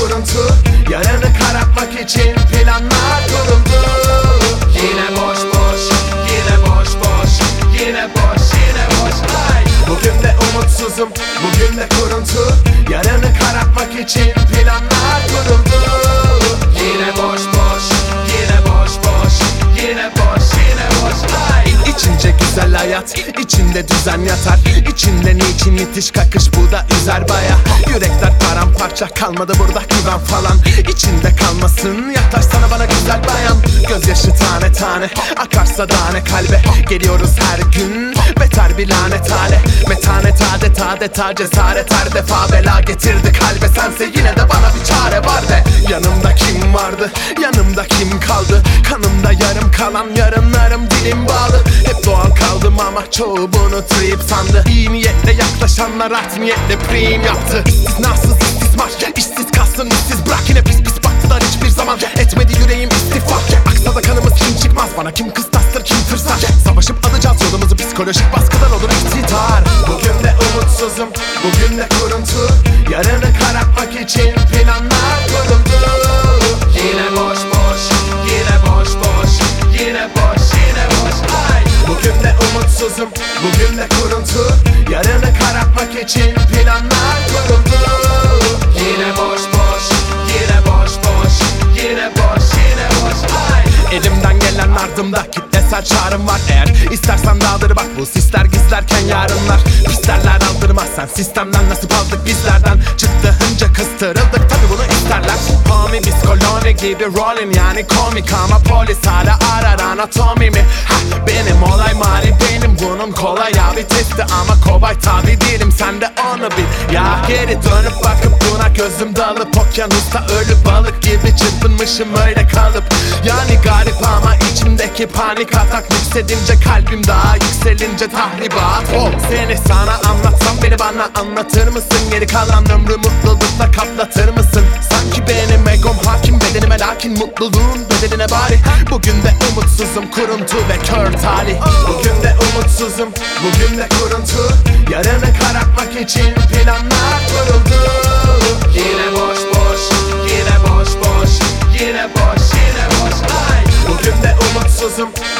kuruntu. Yarını karartmak için planlar kuruldu. Yine boş boş, yine boş boş. Yine boş, yine boş. Ay. Bugün de umutsuzum, bugün de kuruntu. Yarını karartmak için planlar kuruldu. Yine boş boş, yine boş boş. Yine boş, yine boş. Ay. İçince güzel hayat, içinde düzen yatar. İçinde niçin itiş kakış bu da üzer baya. Yürekler paramparça kalmadı burada güven falan. İçinde kalmasın yaklaş sana bana güzel bayan. Gözyaşı tane tane akarsa tane kalbe. Geliyoruz her gün beter bir lanet hale. Metanet adet adeta cesaret her defa bela getirdi kalbe. Sense yine de bana bir çare var de. Yanımda kim vardı yanımda kim kaldı? Kanımda yarım kalan yarınlarım dilim bağlı. Hep doğal kaldım ama çoğu bunu trip sandı. İyi niyetle yaklaşanlar art niyetle prim yaptı. İstisnasız işsiz kalsın işsiz bırak yine pis pis baktılar hiçbir zaman Etmedi yüreğim istifa Aksa da kanımız kim çıkmaz bana kim kıstastır kim fırsat? Savaşıp alacağız yolumuzu psikolojik baskıdan olur iktidar Bugün de umutsuzum bugün de kuruntu. Yarını karartmak için planlar kuruldu. Yine boş boş yine boş boş Yine boş yine boş. Ay! Bugün de umutsuzum bugün de kuruntu. Yarını karartmak için planlar kitlesel çağrım var eğer. İstersen dağdır bak bu sisler gizlerken yarınlar. Pislerler aldırmaz sen sistemden nasip aldık bizlerden. Çıktı hınca kıstırıldık tabi bunu isterler. Homie biz koloni gibi rolling yani komik ama polis hala arar anatomimi ha, Benim olay mali benim bunun kolay abi testi. Ama kobay tabi değilim sen de onu bil. Ya geri dönüp bakıp buna gözüm dalıp okyanusta ölü balık gibi çırpınmışım öyle kalıp. Yani içimdeki panik atak yükselince kalbim daha yükselince tahribat. Oh, Seni sana anlatsam beni bana anlatır mısın? Geri kalan ömrü mutlulukla kaplatır mısın? Sanki benim egom hakim bedenime lakin mutluluğun bedeline bari. Bugün de umutsuzum kuruntu ve kör talih. Bugün de umutsuzum bugün de kuruntu. Yarını karartmak için planlar kuruldu boş